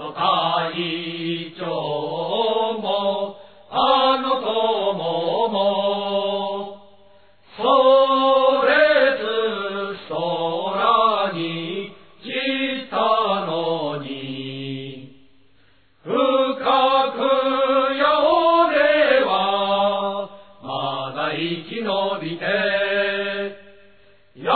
あの隊長も、あの友も、それず空に散ったのに、深くよ俺は、まだ生き延びて、ヤ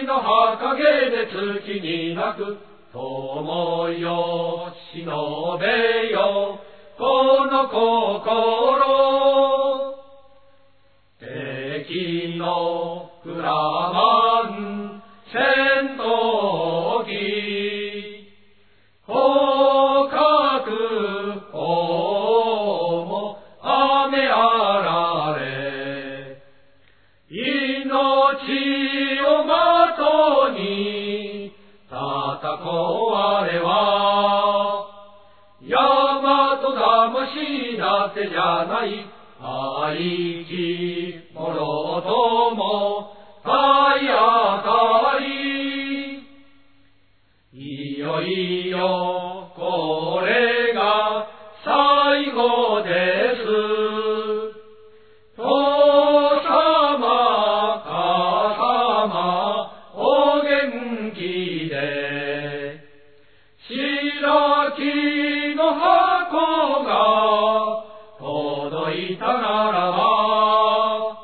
シの葉陰で月に泣く友よ、忍べよ、この心。敵のフラマン戦闘機、捕獲王も雨あられ、命をまとまた壊れは、大和魂だてじゃない、愛きもろともちの箱が届いたならば、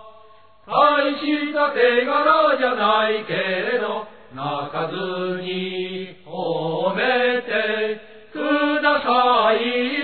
大した手柄じゃないけれど、泣かずに褒めてください。